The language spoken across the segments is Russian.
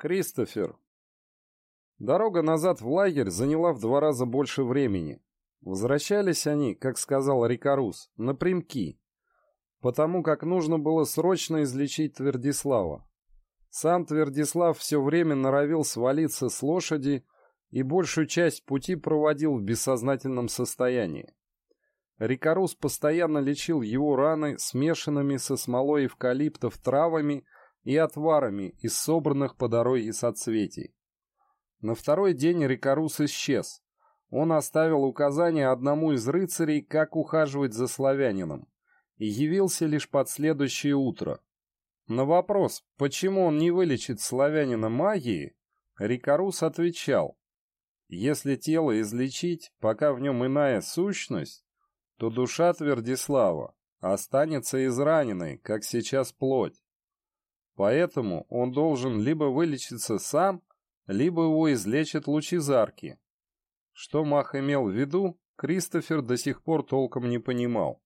Кристофер. Дорога назад в лагерь заняла в два раза больше времени. Возвращались они, как сказал Рикарус, напрямки, потому как нужно было срочно излечить Твердислава. Сам Твердислав все время норовил свалиться с лошади и большую часть пути проводил в бессознательном состоянии. Рикарус постоянно лечил его раны смешанными со смолой эвкалиптов травами и отварами из собранных по дороге соцветий. На второй день Рикарус исчез. Он оставил указание одному из рыцарей, как ухаживать за славянином, и явился лишь под следующее утро. На вопрос, почему он не вылечит славянина магией, Рикарус отвечал, если тело излечить, пока в нем иная сущность, то душа Твердислава останется израненной, как сейчас плоть. Поэтому он должен либо вылечиться сам, либо его излечат лучезарки. Что Мах имел в виду, Кристофер до сих пор толком не понимал.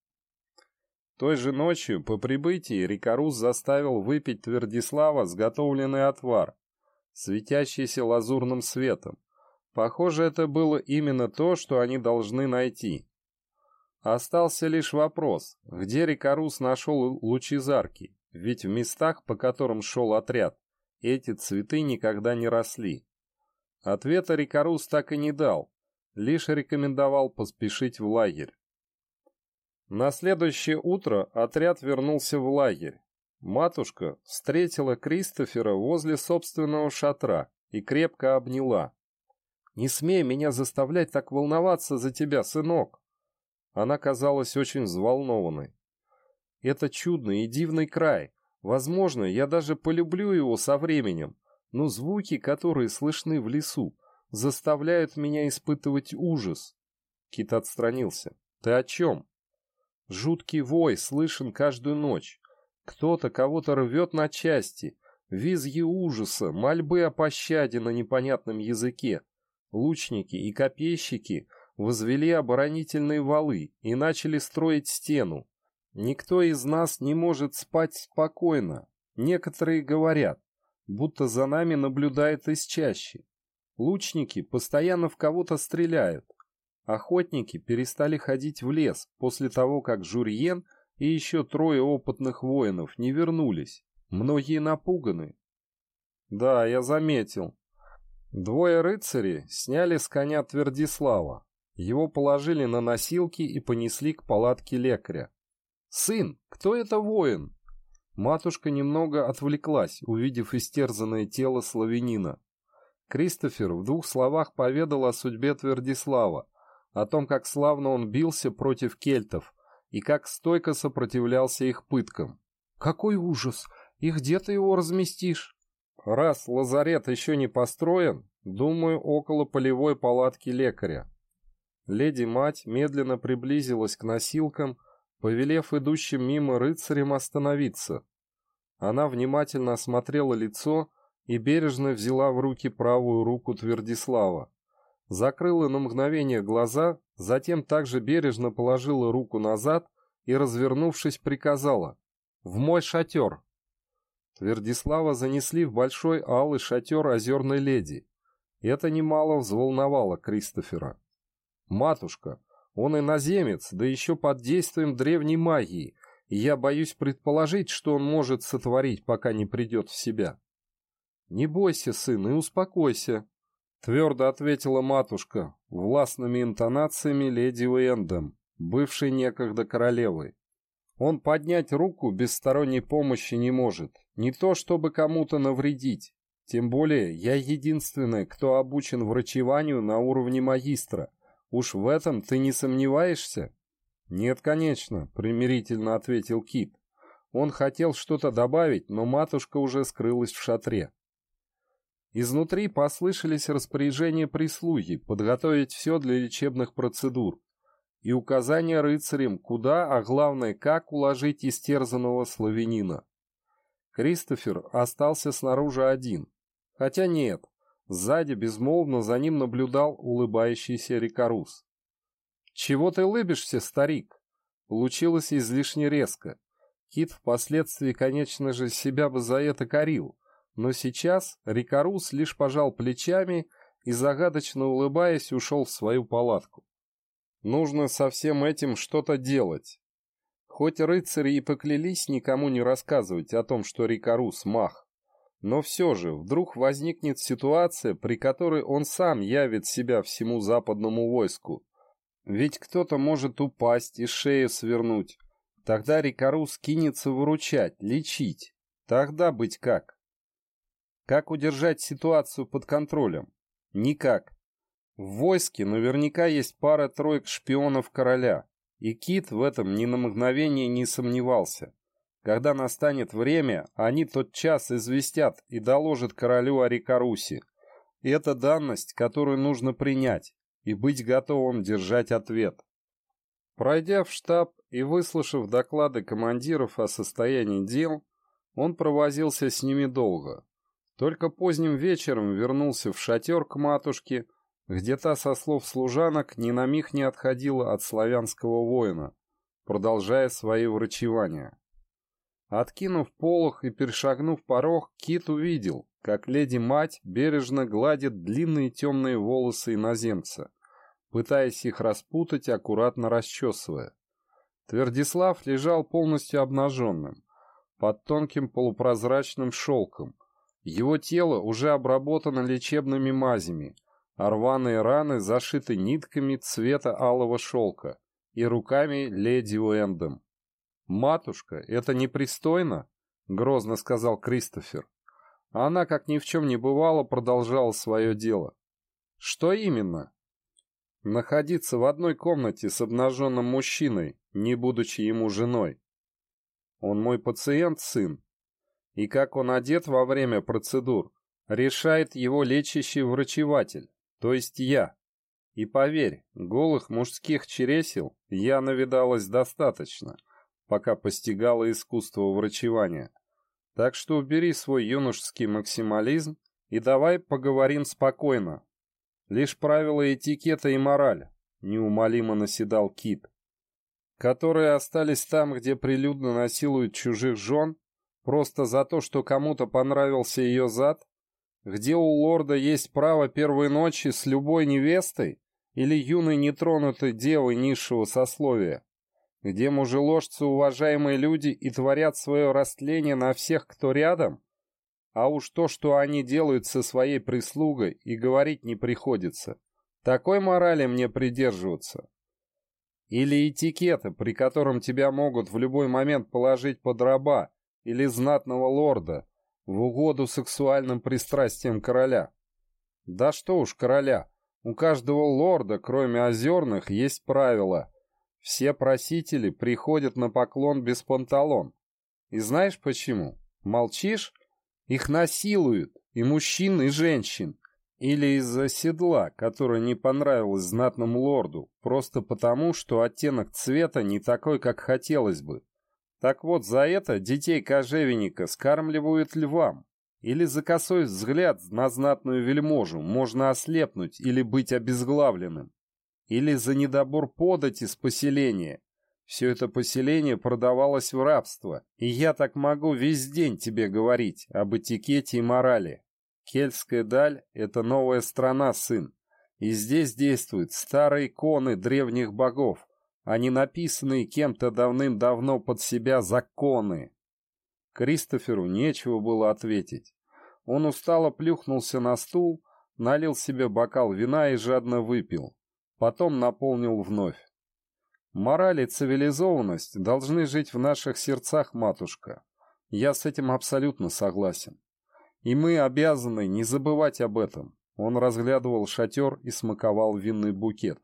Той же ночью по прибытии Рикарус заставил выпить Твердислава сготовленный отвар, светящийся лазурным светом. Похоже, это было именно то, что они должны найти. Остался лишь вопрос, где Рикарус нашел лучезарки, ведь в местах, по которым шел отряд, эти цветы никогда не росли. Ответа Рикарус так и не дал, лишь рекомендовал поспешить в лагерь. На следующее утро отряд вернулся в лагерь. Матушка встретила Кристофера возле собственного шатра и крепко обняла. «Не смей меня заставлять так волноваться за тебя, сынок!» Она казалась очень взволнованной. Это чудный и дивный край. Возможно, я даже полюблю его со временем, но звуки, которые слышны в лесу, заставляют меня испытывать ужас. Кит отстранился. Ты о чем? Жуткий вой слышен каждую ночь. Кто-то кого-то рвет на части. Визги ужаса, мольбы о пощаде на непонятном языке. Лучники и копейщики возвели оборонительные валы и начали строить стену. Никто из нас не может спать спокойно. Некоторые говорят, будто за нами наблюдает из чащи. Лучники постоянно в кого-то стреляют. Охотники перестали ходить в лес после того, как Журьен и еще трое опытных воинов не вернулись. Многие напуганы. Да, я заметил. Двое рыцарей сняли с коня Твердислава. Его положили на носилки и понесли к палатке лекаря. «Сын, кто это воин?» Матушка немного отвлеклась, увидев истерзанное тело славянина. Кристофер в двух словах поведал о судьбе Твердислава, о том, как славно он бился против кельтов и как стойко сопротивлялся их пыткам. «Какой ужас! И где ты его разместишь?» «Раз лазарет еще не построен, думаю, около полевой палатки лекаря. Леди-мать медленно приблизилась к носилкам, повелев идущим мимо рыцарям остановиться. Она внимательно осмотрела лицо и бережно взяла в руки правую руку Твердислава. Закрыла на мгновение глаза, затем также бережно положила руку назад и, развернувшись, приказала «В мой шатер!». Твердислава занесли в большой алый шатер озерной леди. Это немало взволновало Кристофера. «Матушка, он иноземец, да еще под действием древней магии, и я боюсь предположить, что он может сотворить, пока не придет в себя». «Не бойся, сын, и успокойся», — твердо ответила матушка, властными интонациями леди Уэндом, бывшей некогда королевой. «Он поднять руку без сторонней помощи не может, не то чтобы кому-то навредить. Тем более я единственный, кто обучен врачеванию на уровне магистра, Уж в этом ты не сомневаешься? Нет, конечно, примирительно ответил Кит. Он хотел что-то добавить, но матушка уже скрылась в шатре. Изнутри послышались распоряжения прислуги подготовить все для лечебных процедур и указания рыцарям, куда, а главное, как уложить истерзанного славянина. Кристофер остался снаружи один. Хотя нет, Сзади безмолвно за ним наблюдал улыбающийся Рикарус. «Чего ты улыбишься, старик?» Получилось излишне резко. Кит впоследствии, конечно же, себя бы за это корил, Но сейчас Рикарус лишь пожал плечами и, загадочно улыбаясь, ушел в свою палатку. Нужно со всем этим что-то делать. Хоть рыцари и поклялись никому не рассказывать о том, что Рикарус мах, но все же вдруг возникнет ситуация, при которой он сам явит себя всему западному войску. Ведь кто-то может упасть и шею свернуть. Тогда Рикарус кинется выручать, лечить. Тогда быть как? Как удержать ситуацию под контролем? Никак. В войске наверняка есть пара-тройка шпионов короля. И Кит в этом ни на мгновение не сомневался. Когда настанет время, они тот час известят и доложат королю о Рикарусе. Это данность, которую нужно принять, и быть готовым держать ответ. Пройдя в штаб и выслушав доклады командиров о состоянии дел, он провозился с ними долго. Только поздним вечером вернулся в шатер к матушке, где та, со слов служанок, ни на миг не отходила от славянского воина, продолжая свои врачевания. Откинув полох и перешагнув порог, Кит увидел, как леди-мать бережно гладит длинные темные волосы иноземца, пытаясь их распутать, аккуратно расчесывая. Твердислав лежал полностью обнаженным, под тонким полупрозрачным шелком, его тело уже обработано лечебными мазями, а рваные раны зашиты нитками цвета алого шелка и руками леди Уэндом. «Матушка, это непристойно?» — грозно сказал Кристофер. она, как ни в чем не бывало, продолжала свое дело. «Что именно?» «Находиться в одной комнате с обнаженным мужчиной, не будучи ему женой. Он мой пациент, сын, и как он одет во время процедур, решает его лечащий врачеватель, то есть я. И поверь, голых мужских чересел я навидалась достаточно, пока постигала искусство врачевания. Так что убери свой юношеский максимализм и давай поговорим спокойно. Лишь правила этикета и мораль, неумолимо наседал Кит, которые остались там, где прилюдно насилуют чужих жен Просто за то, что кому-то понравился ее зад? Где у лорда есть право первой ночи с любой невестой или юной нетронутой девой низшего сословия? Где мужеложцы уважаемые люди и творят свое растление на всех, кто рядом? А уж то, что они делают со своей прислугой, и говорить не приходится. Такой морали мне придерживаться. Или этикета, при котором тебя могут в любой момент положить под раба, или знатного лорда в угоду сексуальным пристрастиям короля. Да что уж короля, у каждого лорда, кроме озерных, есть правила. Все просители приходят на поклон без панталон. И знаешь почему? Молчишь? Их насилуют, и мужчин, и женщин. Или из-за седла, которое не понравилось знатному лорду, просто потому, что оттенок цвета не такой, как хотелось бы. Так вот, за это детей кожевенника скармливают львам. Или за косой взгляд на знатную вельможу можно ослепнуть или быть обезглавленным. Или за недобор подать из поселения. Все это поселение продавалось в рабство, и я так могу весь день тебе говорить об этикете и морали. Кельтская даль — это новая страна, сын, и здесь действуют старые иконы древних богов, а не написанные кем-то давным-давно под себя законы. Кристоферу нечего было ответить. Он устало плюхнулся на стул, налил себе бокал вина и жадно выпил. Потом наполнил вновь. Мораль и цивилизованность должны жить в наших сердцах, матушка. Я с этим абсолютно согласен. И мы обязаны не забывать об этом. Он разглядывал шатер и смаковал винный букет.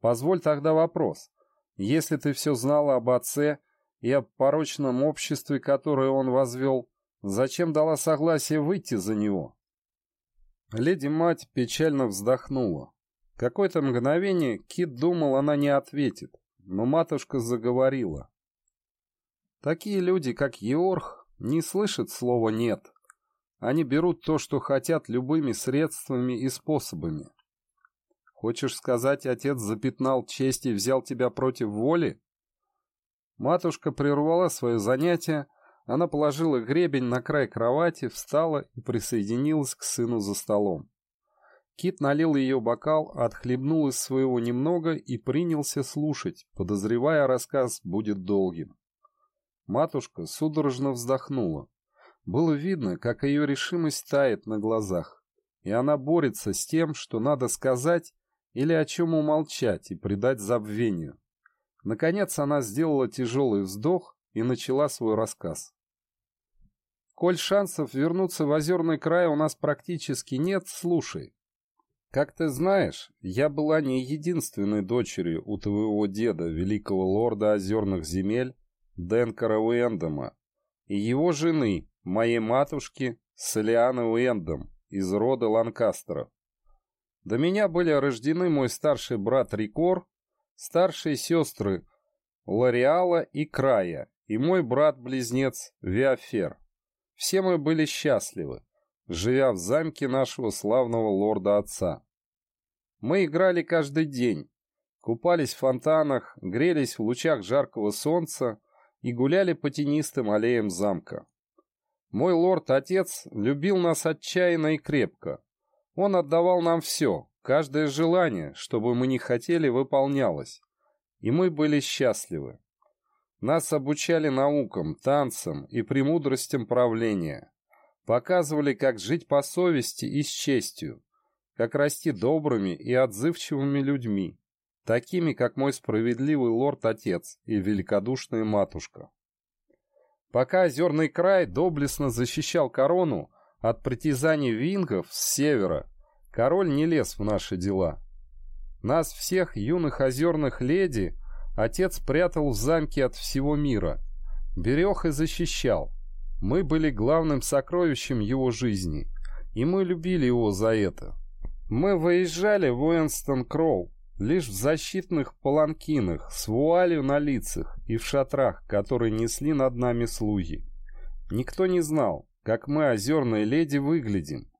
Позволь тогда вопрос. Если ты все знала об отце и о порочном обществе, которое он возвел, зачем дала согласие выйти за него?» Леди-мать печально вздохнула. Какое-то мгновение Кит думал, она не ответит, но матушка заговорила. «Такие люди, как Еорх, не слышат слова «нет». Они берут то, что хотят, любыми средствами и способами. Хочешь сказать, отец запятнал честь и взял тебя против воли? Матушка прервала свое занятие, Она положила гребень на край кровати, встала и присоединилась к сыну за столом. Кит налил ее бокал, отхлебнул из своего немного и принялся слушать, подозревая, рассказ будет долгим. Матушка судорожно вздохнула. Было видно, как ее решимость тает на глазах, и она борется с тем, что надо сказать или о чем умолчать и предать забвению. Наконец она сделала тяжелый вздох и начала свой рассказ. «Коль шансов вернуться в озерный край у нас практически нет, слушай. Как ты знаешь, я была не единственной дочерью у твоего деда, великого лорда озерных земель, Денкара Уэндома, и его жены, моей матушки, Солианы Уэндом, из рода Ланкастеров. До меня были рождены мой старший брат Рикор, старшие сестры Лореала и Края, и мой брат-близнец Виафер. Все мы были счастливы живя в замке нашего славного лорда-отца. Мы играли каждый день, купались в фонтанах, грелись в лучах жаркого солнца и гуляли по тенистым аллеям замка. Мой лорд-отец любил нас отчаянно и крепко. Он отдавал нам все, каждое желание, чтобы мы не хотели, выполнялось. И мы были счастливы. Нас обучали наукам, танцам и премудростям правления. Показывали, как жить по совести и с честью, как расти добрыми и отзывчивыми людьми, такими, как мой справедливый лорд-отец и великодушная матушка. Пока озерный край доблестно защищал корону от притязаний вингов с севера, король не лез в наши дела. Нас всех, юных озерных леди, отец прятал в замке от всего мира, берег и защищал, мы были главным сокровищем его жизни, и мы любили его за это. Мы выезжали в Уэнстон Кроу лишь в защитных паланкинах, с вуалью на лицах и в шатрах, которые несли над нами слуги. Никто не знал, как мы, озерные леди, выглядим.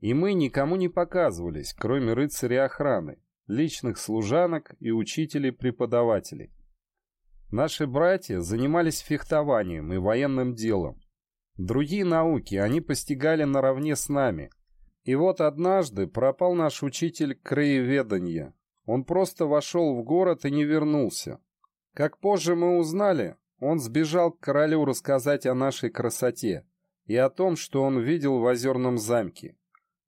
И мы никому не показывались, кроме рыцарей охраны, личных служанок и учителей-преподавателей. Наши братья занимались фехтованием и военным делом, Другие науки они постигали наравне с нами. И вот однажды пропал наш учитель краеведания. Он просто вошел в город и не вернулся. Как позже мы узнали, он сбежал к королю рассказать о нашей красоте и о том, что он видел в озерном замке.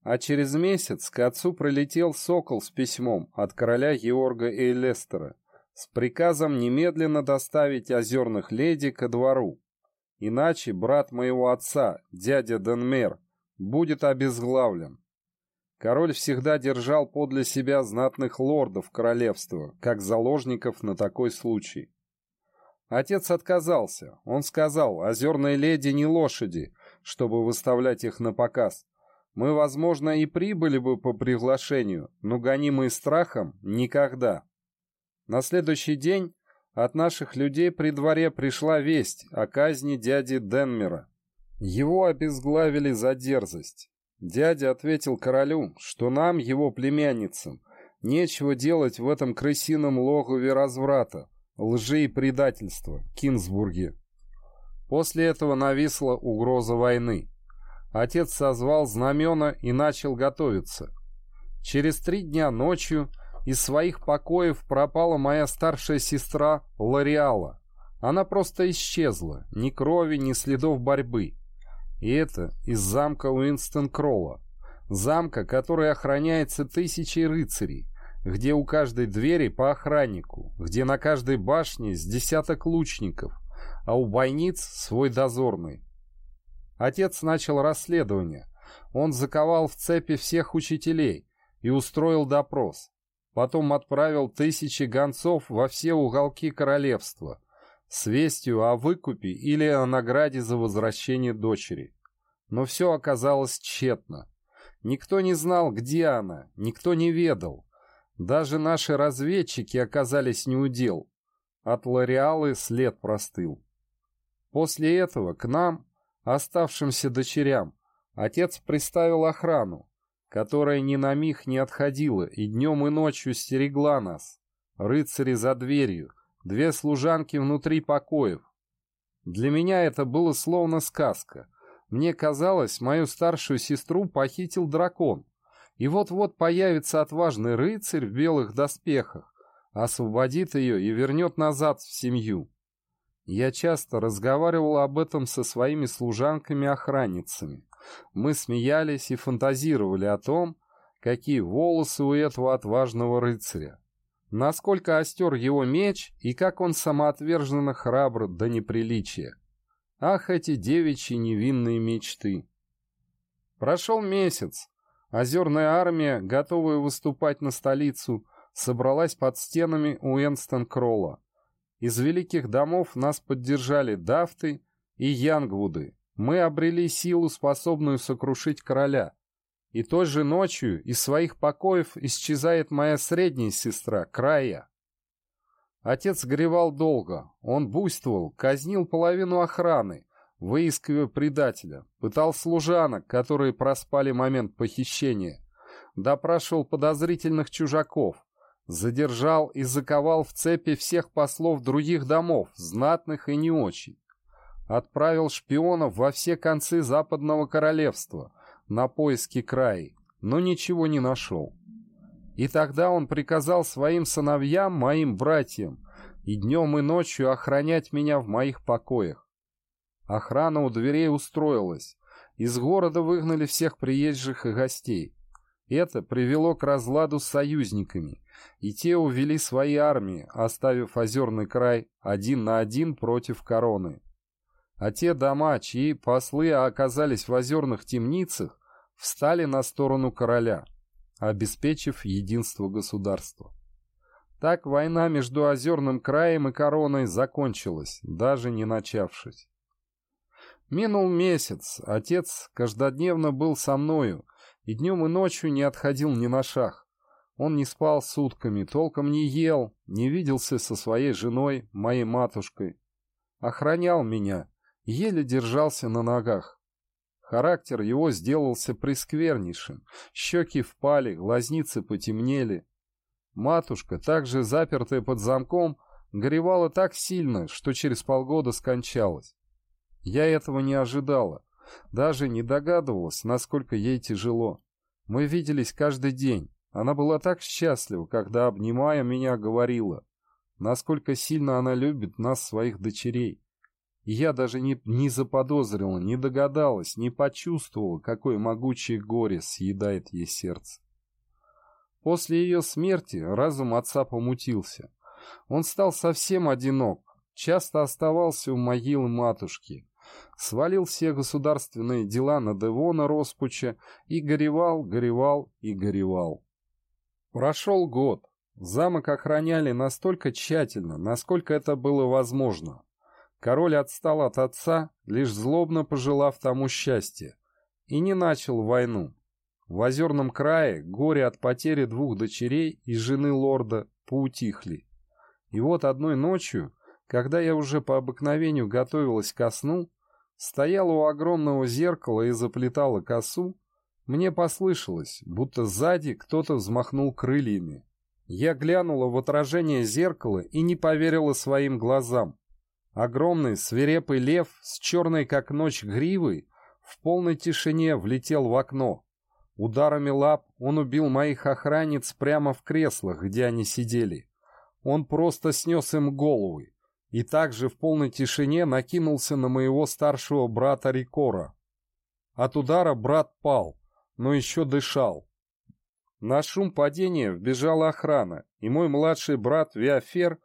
А через месяц к отцу прилетел сокол с письмом от короля Георга Эйлестера с приказом немедленно доставить озерных леди ко двору. Иначе брат моего отца, дядя Денмер, будет обезглавлен. Король всегда держал подле себя знатных лордов королевства, как заложников на такой случай. Отец отказался. Он сказал, озерные леди не лошади, чтобы выставлять их на показ. Мы, возможно, и прибыли бы по приглашению, но гонимые страхом никогда. На следующий день от наших людей при дворе пришла весть о казни дяди Денмера. Его обезглавили за дерзость. Дядя ответил королю, что нам, его племянницам, нечего делать в этом крысином логове разврата, лжи и предательства, Кинсбурге. После этого нависла угроза войны. Отец созвал знамена и начал готовиться. Через три дня ночью из своих покоев пропала моя старшая сестра Лореала. Она просто исчезла, ни крови, ни следов борьбы. И это из замка Уинстон-Кролла. Замка, который охраняется тысячей рыцарей, где у каждой двери по охраннику, где на каждой башне с десяток лучников, а у бойниц свой дозорный. Отец начал расследование. Он заковал в цепи всех учителей и устроил допрос. Потом отправил тысячи гонцов во все уголки королевства с вестью о выкупе или о награде за возвращение дочери. Но все оказалось тщетно. Никто не знал, где она, никто не ведал. Даже наши разведчики оказались неудел. От Лореалы след простыл. После этого к нам, оставшимся дочерям, отец приставил охрану, которая ни на миг не отходила и днем и ночью стерегла нас. Рыцари за дверью, две служанки внутри покоев. Для меня это было словно сказка. Мне казалось, мою старшую сестру похитил дракон. И вот-вот появится отважный рыцарь в белых доспехах, освободит ее и вернет назад в семью. Я часто разговаривал об этом со своими служанками-охранницами. Мы смеялись и фантазировали о том, какие волосы у этого отважного рыцаря, насколько остер его меч и как он самоотверженно храбр до неприличия. Ах, эти девичьи невинные мечты! Прошел месяц. Озерная армия, готовая выступать на столицу, собралась под стенами Уэнстон-Кролла. Из великих домов нас поддержали Дафты и Янгвуды. Мы обрели силу, способную сокрушить короля. И той же ночью из своих покоев исчезает моя средняя сестра, Края. Отец горевал долго. Он буйствовал, казнил половину охраны, выискивая предателя, пытал служанок, которые проспали момент похищения, допрашивал подозрительных чужаков, задержал и заковал в цепи всех послов других домов, знатных и не очень. Отправил шпионов во все концы Западного Королевства на поиски краи, но ничего не нашел. И тогда он приказал своим сыновьям, моим братьям, и днем и ночью охранять меня в моих покоях. Охрана у дверей устроилась. Из города выгнали всех приезжих и гостей. Это привело к разладу с союзниками, и те увели свои армии, оставив озерный край один на один против короны. А те дома, чьи послы оказались в озерных темницах, встали на сторону короля, обеспечив единство государства. Так война между озерным краем и короной закончилась, даже не начавшись. Минул месяц, отец каждодневно был со мною, и днем и ночью не отходил ни на шаг. Он не спал сутками, толком не ел, не виделся со своей женой, моей матушкой. Охранял меня, еле держался на ногах. Характер его сделался пресквернейшим, щеки впали, глазницы потемнели. Матушка, также запертая под замком, горевала так сильно, что через полгода скончалась. Я этого не ожидала, даже не догадывалась, насколько ей тяжело. Мы виделись каждый день, она была так счастлива, когда, обнимая меня, говорила, насколько сильно она любит нас, своих дочерей. Я даже не, не заподозрила, не догадалась, не почувствовала, какое могучее горе съедает ей сердце. После ее смерти разум отца помутился. Он стал совсем одинок, часто оставался у могилы матушки, свалил все государственные дела на Девона Роспуча и горевал, горевал и горевал. Прошел год. Замок охраняли настолько тщательно, насколько это было возможно. Король отстал от отца, лишь злобно пожелав тому счастья, и не начал войну. В озерном крае горе от потери двух дочерей и жены лорда поутихли. И вот одной ночью, когда я уже по обыкновению готовилась ко сну, стояла у огромного зеркала и заплетала косу, мне послышалось, будто сзади кто-то взмахнул крыльями. Я глянула в отражение зеркала и не поверила своим глазам. Огромный свирепый лев с черной как ночь гривой в полной тишине влетел в окно. Ударами лап он убил моих охранниц прямо в креслах, где они сидели. Он просто снес им головы и также в полной тишине накинулся на моего старшего брата Рикора. От удара брат пал, но еще дышал. На шум падения вбежала охрана, и мой младший брат Виафер,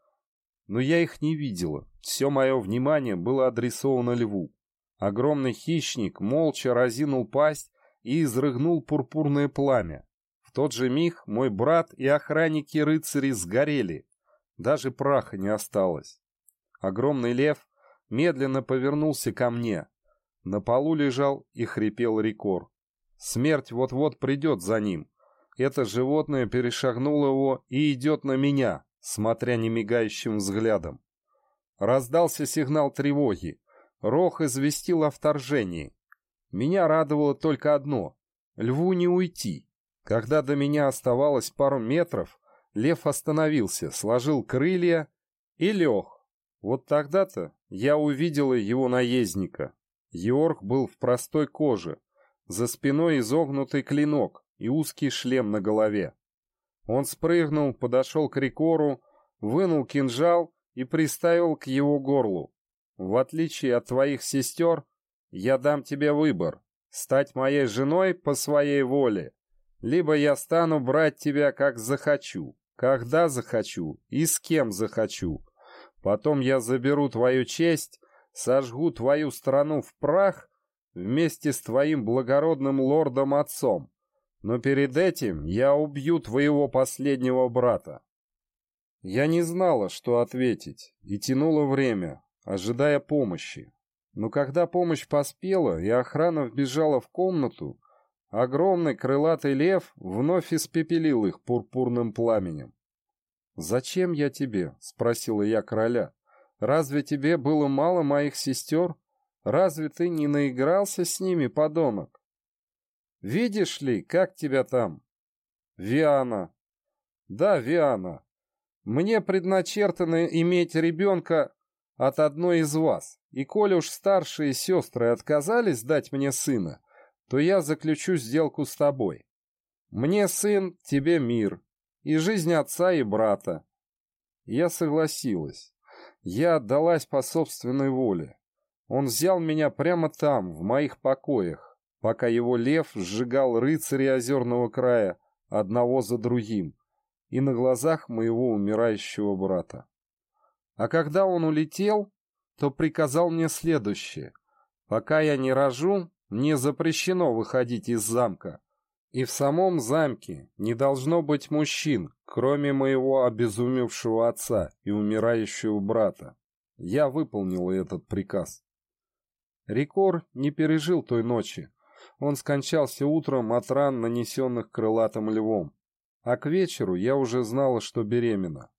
но я их не видела. Все мое внимание было адресовано льву. Огромный хищник молча разинул пасть и изрыгнул пурпурное пламя. В тот же миг мой брат и охранники-рыцари сгорели. Даже праха не осталось. Огромный лев медленно повернулся ко мне. На полу лежал и хрипел Рикор. Смерть вот-вот придет за ним. Это животное перешагнуло его и идет на меня, смотря немигающим взглядом. Раздался сигнал тревоги. Рох известил о вторжении. Меня радовало только одно — льву не уйти. Когда до меня оставалось пару метров, лев остановился, сложил крылья и лег. Вот тогда-то я увидела его наездника. Йорк был в простой коже, за спиной изогнутый клинок и узкий шлем на голове. Он спрыгнул, подошел к Рикору, вынул кинжал и приставил к его горлу. В отличие от твоих сестер, я дам тебе выбор — стать моей женой по своей воле, либо я стану брать тебя как захочу, когда захочу и с кем захочу. Потом я заберу твою честь, сожгу твою страну в прах вместе с твоим благородным лордом-отцом. Но перед этим я убью твоего последнего брата. Я не знала, что ответить, и тянула время, ожидая помощи. Но когда помощь поспела и охрана вбежала в комнату, огромный крылатый лев вновь испепелил их пурпурным пламенем. «Зачем я тебе?» — спросила я короля. «Разве тебе было мало моих сестер? Разве ты не наигрался с ними, подонок? Видишь ли, как тебя там?» «Виана». «Да, Виана. Мне предначертано иметь ребенка от одной из вас, и коли уж старшие сестры отказались дать мне сына, то я заключу сделку с тобой. Мне сын, тебе мир, и жизнь отца и брата. Я согласилась. Я отдалась по собственной воле. Он взял меня прямо там, в моих покоях, пока его лев сжигал рыцарей озерного края одного за другим и на глазах моего умирающего брата. А когда он улетел, то приказал мне следующее. Пока я не рожу, мне запрещено выходить из замка. И в самом замке не должно быть мужчин, кроме моего обезумевшего отца и умирающего брата. Я выполнил этот приказ. Рикор не пережил той ночи. Он скончался утром от ран, нанесенных крылатым львом. А к вечеру я уже знала, что беременна.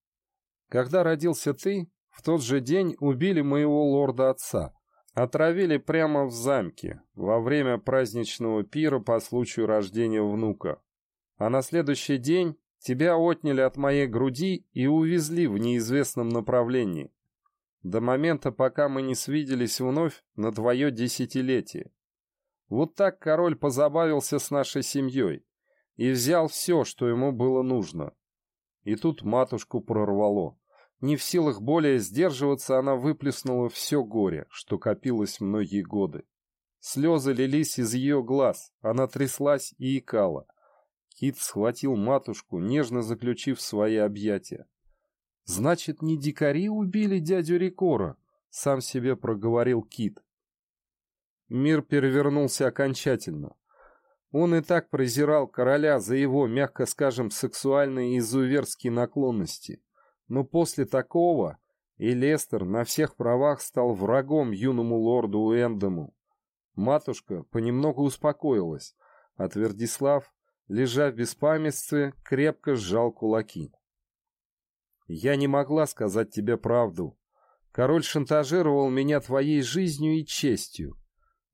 Когда родился ты, в тот же день убили моего лорда-отца. Отравили прямо в замке, во время праздничного пира по случаю рождения внука. А на следующий день тебя отняли от моей груди и увезли в неизвестном направлении. До момента, пока мы не свиделись вновь на твое десятилетие. Вот так король позабавился с нашей семьей и взял все, что ему было нужно. И тут матушку прорвало. Не в силах более сдерживаться, она выплеснула все горе, что копилось многие годы. Слезы лились из ее глаз, она тряслась и икала. Кит схватил матушку, нежно заключив свои объятия. «Значит, не дикари убили дядю Рикора?» — сам себе проговорил Кит. Мир перевернулся окончательно. Он и так презирал короля за его, мягко скажем, сексуальные и изуверские наклонности. Но после такого и Лестер на всех правах стал врагом юному лорду Уэндому. Матушка понемногу успокоилась, а Твердислав, лежа в беспамятстве, крепко сжал кулаки. «Я не могла сказать тебе правду. Король шантажировал меня твоей жизнью и честью.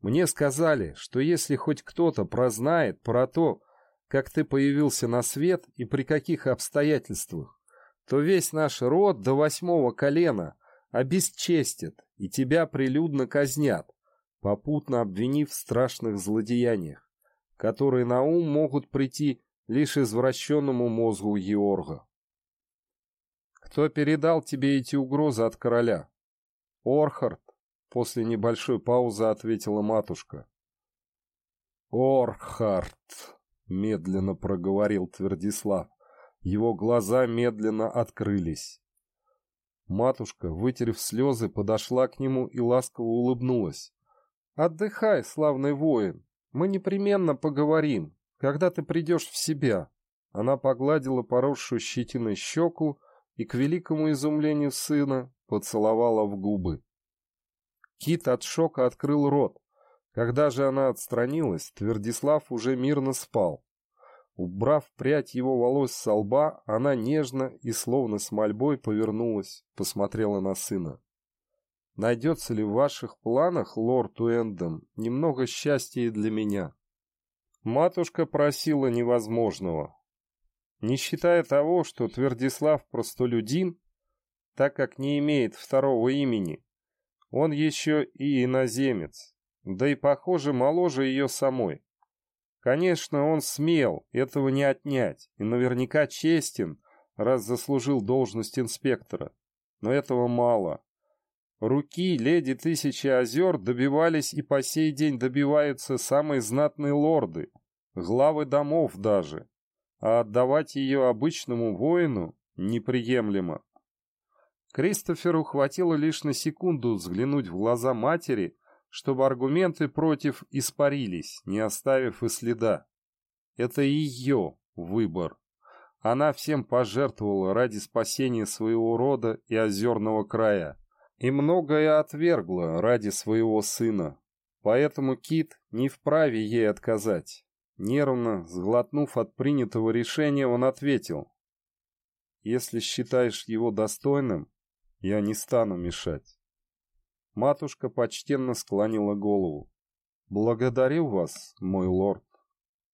Мне сказали, что если хоть кто-то прознает про то, как ты появился на свет и при каких обстоятельствах, то весь наш род до восьмого колена обесчестят и тебя прилюдно казнят, попутно обвинив в страшных злодеяниях, которые на ум могут прийти лишь извращенному мозгу Георга. Кто передал тебе эти угрозы от короля? Орхард, После небольшой паузы ответила матушка. «Орхард!» — медленно проговорил Твердислав. Его глаза медленно открылись. Матушка, вытерев слезы, подошла к нему и ласково улыбнулась. «Отдыхай, славный воин. Мы непременно поговорим, когда ты придешь в себя». Она погладила поросшую щетиной щеку и, к великому изумлению сына, поцеловала в губы. Кит от шока открыл рот. Когда же она отстранилась, Твердислав уже мирно спал. Убрав прядь его волос со лба, она нежно и словно с мольбой повернулась, посмотрела на сына. «Найдется ли в ваших планах, лорд Уэндом, немного счастья и для меня?» Матушка просила невозможного. Не считая того, что Твердислав простолюдин, так как не имеет второго имени. Он еще и иноземец, да и, похоже, моложе ее самой. Конечно, он смел, этого не отнять, и наверняка честен, раз заслужил должность инспектора. Но этого мало. Руки леди Тысячи Озер добивались и по сей день добиваются самые знатные лорды, главы домов даже, а отдавать ее обычному воину неприемлемо. Кристоферу хватило лишь на секунду взглянуть в глаза матери, чтобы аргументы против испарились, не оставив и следа. Это ее выбор. Она всем пожертвовала ради спасения своего рода и озерного края. И многое отвергла ради своего сына. Поэтому Кит не вправе ей отказать. Нервно, сглотнув от принятого решения, он ответил. «Если считаешь его достойным, я не стану мешать. Матушка почтенно склонила голову. Благодарю вас, мой лорд.